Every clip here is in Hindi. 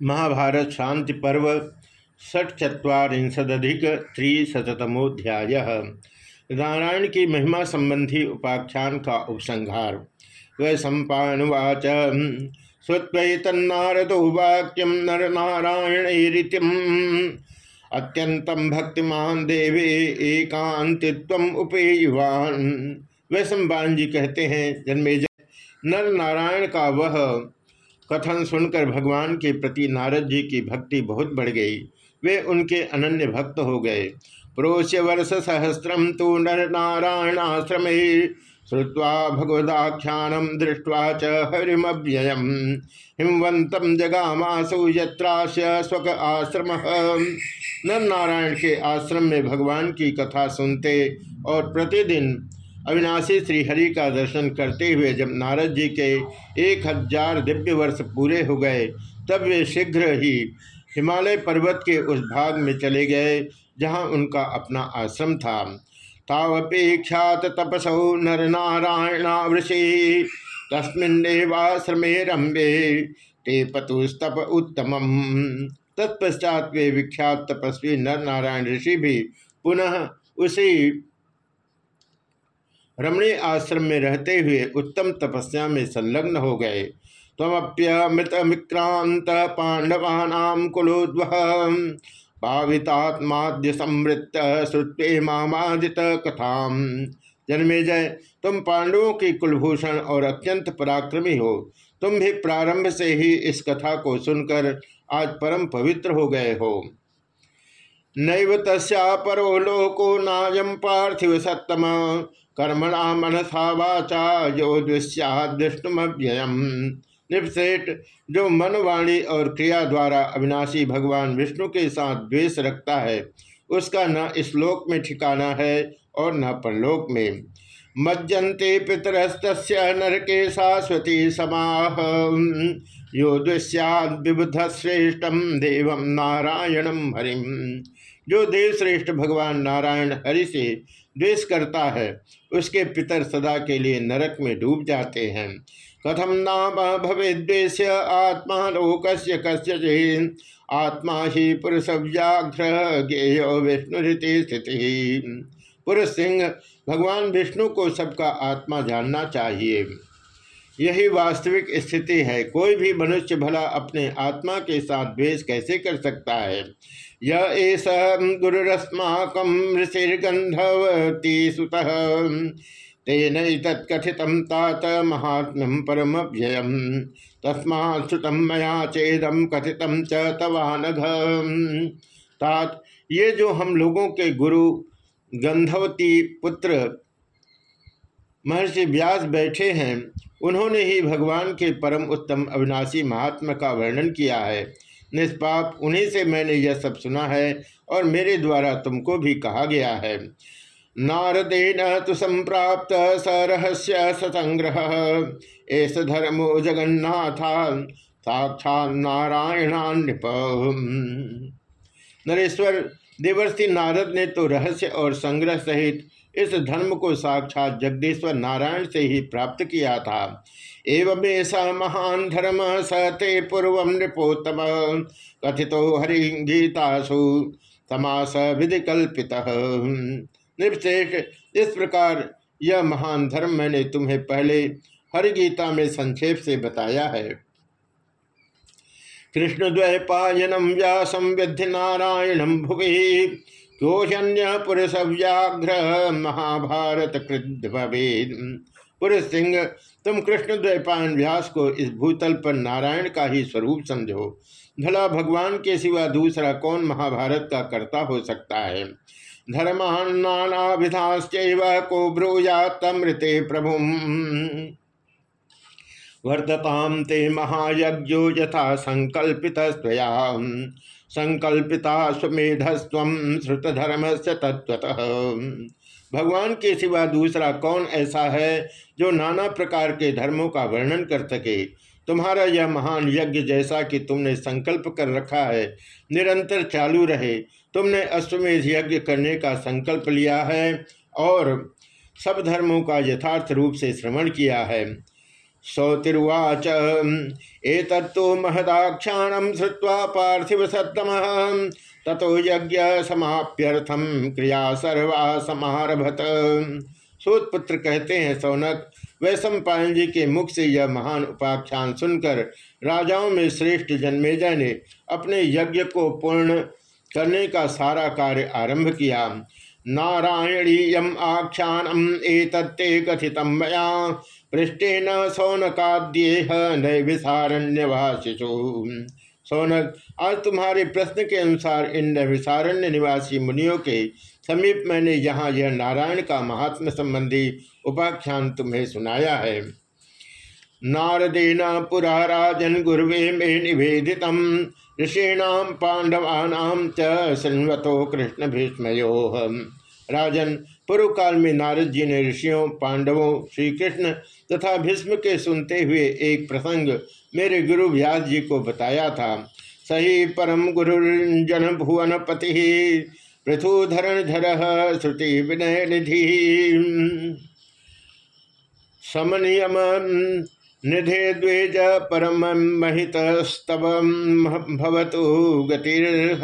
महाभारत शांति पर्व षट्चत्वारिंशदधिक त्रिशतमोध्याय नारायण की महिमा संबंधी उपाख्यान का उपसंहार। वै सम्पावाच वाक्यम नर नारायण अत्यंतम भक्तिमान देवे एकांतित्व उपेयुवान। वै सम्पान जी कहते हैं जन्मे नर नारायण का वह कथन सुनकर भगवान के प्रति नारद जी की भक्ति बहुत बढ़ गई। वे उनके अनन्य भक्त हो गए। प्रोश्य वर्ष सहस्रम तो नर नारायणाश्रम श्रुवा भगवदाख्यानम दृष्ट्वा च हरिमव्ययम। हिमवंत जगामासु यत्रास्य स्वक आश्रम। नर नारायण के आश्रम में भगवान की कथा सुनते और प्रतिदिन अविनाशी श्रीहरि का दर्शन करते हुए जब नारद जी के एक हज़ार दिव्य वर्ष पूरे हो गए, तब वे शीघ्र ही हिमालय पर्वत के उस भाग में चले गए, जहाँ उनका अपना आश्रम था। तावपेक्षात तपसौ नर नारायणा वृषि तस्मिन्नेवाश्रमे रंबे ते पतुस्तप उत्तम तत्पश्चात वे विख्यात तपस्वी नर नारायण ऋषि भी पुनः उसी रमणी आश्रम में रहते हुए उत्तम तपस्या में संलग्न हो गए। तमप्यमृत विक्रांत पांडवानाम कुलोद्व। पावितात्माद्य समृत श्रुत्वे मामादित कथाम जन्मे जय, तुम पांडवों की कुलभूषण और अत्यंत पराक्रमी हो। तुम भी प्रारंभ से ही इस कथा को सुनकर आज परम पवित्र हो गए हो। नैव तस्या परो लोको नायम पार्थिव सत्तम। कर्मणा मनसा वाचा जो दृष्टुमव्ययम निपसेठ जो मनवाणी और क्रिया द्वारा अविनाशी भगवान विष्णु के साथ द्वेष रखता है, उसका न इस लोक में ठिकाना है और न परलोक में। मज्जंते पितरस्त नरके शाश्वती समाह। यो दुष्याद श्रेष्ठम देव नारायणम हरिम। जो देव श्रेष्ठ भगवान नारायण हरि से द्वेष करता है, उसके पितर सदा के लिए नरक में डूब जाते हैं। कथम नाम भवे द्वेश आत्मा लोक कस्य आत्मा ही पुरुष व्याघ्र गेय विष्णु स्थिति। पुरुष सिंह, भगवान विष्णु को सबका आत्मा जानना चाहिए। यही वास्तविक स्थिति है। कोई भी मनुष्य भला अपने आत्मा के साथ द्वेष कैसे कर सकता है? यह गुरुरस्माक ऋषिर्गंधवती सुत। तेन तत्कथित तात महात्म्यम व्ययम तस्मा श्रुतम मया चेदम कथित च तवानघ। तात, ये जो हम लोगों के गुरु गंधवती पुत्र महर्षि व्यास बैठे हैं, उन्होंने ही भगवान के परम उत्तम अविनाशी महात्मा का वर्णन किया है। निष्पाप, उन्हीं से मैंने यह सब सुना है और मेरे द्वारा तुमको भी कहा गया है। नारदेन तो संप्राप्त स रहस्य सतंग्रह एस धर्मो जगन्नाथा, साक्षात नारायणान नरेश्वर देवर्षि नारद ने तो रहस्य और संग्रह सहित इस धर्म को साक्षात जगदीश्वर नारायण से ही प्राप्त किया था। एवं ऐसा महान धर्म सते पूर्व नृपोत्तम। कथितो हरि गीतासु समास विधि कल्पित इस प्रकार यह महान धर्म मैंने तुम्हें पहले हरिगीता में संक्षेप से बताया है। कृष्णद्वैपायनम व्यासम विधि नारायणम भुवि क्योशन्य पुरुष व्याघ्र महाभारत कृत पुरुष सिंह तुम कृष्ण द्वैपायन व्यास को इस भूतल पर नारायण का ही स्वरूप समझो। भला भगवान के सिवा दूसरा कौन महाभारत का कर्ता हो सकता है? धर्मान्नाभिधाश्चैव को ब्रूयातमृते प्रभु वर्तताम ते महायज्ञो यथा संकल्पित संकल्पिता स्वेधस्व श्रुतधर्म से तत्वतः भगवान के सिवा दूसरा कौन ऐसा है जो नाना प्रकार के धर्मों का वर्णन कर सके? तुम्हारा यह महान यज्ञ जैसा कि तुमने संकल्प कर रखा है, निरंतर चालू रहे। तुमने अश्वमेध यज्ञ करने का संकल्प लिया है और सब धर्मों का यथार्थ रूप से श्रवण किया है। सौतिर्वाच एतत्तु महदाख्यानम श्रुवा पार्थिव सत्तम ततो यज्ञ समाप्यर्थम क्रिया सर्वा समारभत। सूतपुत्र कहते हैं, सौनक वैश्व पायन जी के मुख से यह महान उपाख्यान सुनकर राजाओं में श्रेष्ठ जन्मेजय ने अपने यज्ञ को पूर्ण करने का सारा कार्य आरंभ किया। नारायणीयम आख्यानम एतत्ते कथित मया। पृष्ठेन सौनकाद्येह नैविसारण्यवासिषु। सौनक, आज तुम्हारे प्रश्न के अनुसार इन नैविसारण्य निवासी मुनियों के समीप मैंने यहाँ यह नारायण का महात्म संबंधी उपाख्यान तुम्हें सुनाया है। नारदेन पुरा राजन गुरुवे में निवेदित ऋषीणाम पांडवानाम च कृष्ण भीष्मयो। राजन पूर्व काल में नारद जी ने ऋषियों, पांडवों श्री कृष्ण तथा भीष्म के सुनते हुए एक प्रसंग मेरे गुरु व्यास जी को बताया था। सही परम गुरु जन भुवन पति पृथुधरण धर श्रुति विनय निधि। समनियम निधे द्वेज परम महित स्तव भवतु गतिर्हरिमरहित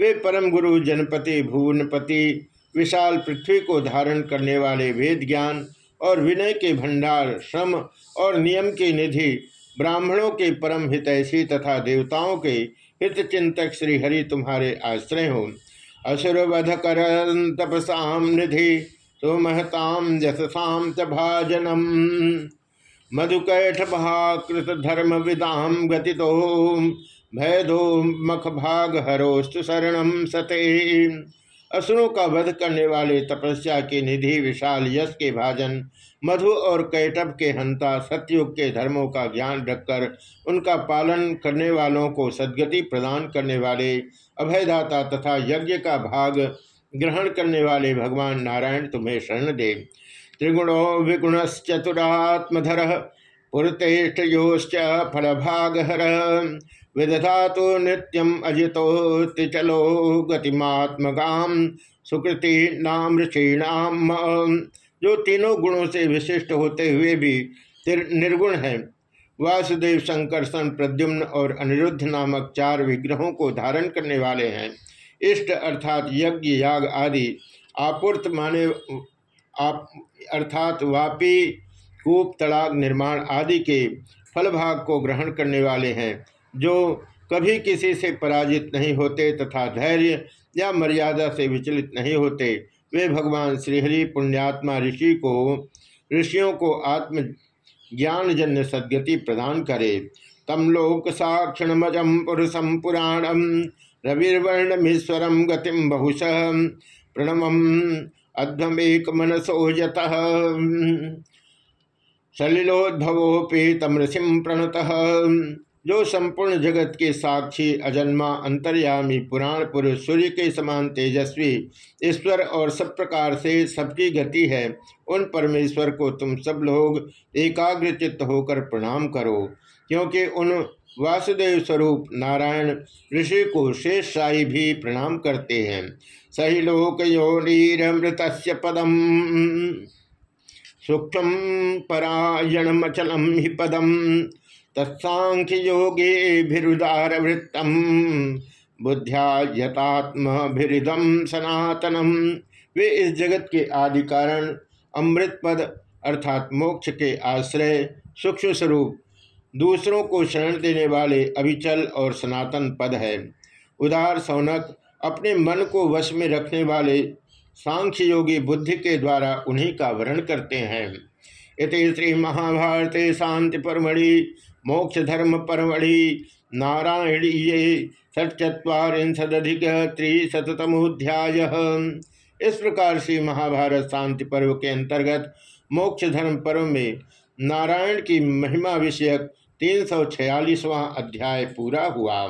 वे परम गुरु, जनपति, भुवनपति, विशाल पृथ्वी को धारण करने वाले वेद ज्ञान और विनय के भंडार, श्रम और नियम की निधि, ब्राह्मणों के परम हितैषी तथा देवताओं के हित चिंतक श्रीहरि तुम्हारे आश्रय हो। असुर वध कर तपसाम निधि सुमहताम यशसाम च भाजनम। मधुकैठ महाकृत धर्म विदाम गति भयदो मख भाग हरोस्तु शरणम सते। असुरों का वध करने वाले तपस्या के निधि विशाल यश के भाजन, मधु और कैटभ के हंता, सत्युग के धर्मों का ज्ञान रखकर उनका पालन करने वालों को सदगति प्रदान करने वाले अभयदाता तथा यज्ञ का भाग ग्रहण करने वाले भगवान नारायण तुम्हें शरण दे। त्रिगुणो विगुणश्चतुरात्मधर पुरतेष्टयोश्च फलभागहर। विदधा तो नित्यम अजितो तिचलो गतिमात्मगाम सुकृति नाम ऋषिणाम जो तीनों गुणों से विशिष्ट होते हुए भी निर्गुण है। वासुदेव संकर्षण प्रद्युम्न और अनिरुद्ध नामक चार विग्रहों को धारण करने वाले हैं। इष्ट अर्थात यज्ञ, याग आदि आपूर्त माने आप अर्थात वापी कूप, तड़ाग निर्माण आदि के फल भाग को ग्रहण करने वाले हैं, जो कभी किसी से पराजित नहीं होते तथा धैर्य या मर्यादा से विचलित नहीं होते। वे भगवान श्रीहरि, पुण्यात्मा ऋषि को, ऋषियों को आत्म ज्ञानजन्य सद्गति प्रदान करे। तम लोक साक्षणमजम पुरुषम पुराणम रविर्वर्णमीश्वरम गतिम बहुश, प्रणवम अध्वमेक मनसो यत। सलिलोद्भवोपि तमृषिम प्रणत। जो संपूर्ण जगत के साक्षी अजन्मा अंतर्यामी पुराण पुरुष सूर्य के समान तेजस्वी, ईश्वर और सब प्रकार से सबकी गति है, उन परमेश्वर को तुम सब लोग एकाग्र चित्त होकर प्रणाम करो, क्योंकि उन वासुदेव स्वरूप नारायण ऋषि को शेष साई भी प्रणाम करते हैं। सही लोक योनिमृत पदम। सूक्ष्म परायणमचलम ही पदम तत्साख्य योगे भिरुदार वृत्तम बुद्ध्या यतात्मभिदम सनातनम वे इस जगत के आदि कारण अमृत पद अर्थात मोक्ष के आश्रय, सूक्ष्म स्वरूप, दूसरों को शरण देने वाले अभिचल और सनातन पद है। उदार सौनक अपने मन को वश में रखने वाले सांख्य योगी बुद्धि के द्वारा उन्हीं का वर्ण करते हैं। इति श्री महाभारत शांति परमढ़ि, मोक्ष धर्म परमढ़ि, नारायणीय षटचत्वारिशदिक त्रिशतमोध्याय इस प्रकार से महाभारत शांति पर्व के अंतर्गत मोक्ष धर्म पर्व में नारायण की महिमा विषयक तीन सौ अध्याय पूरा हुआ।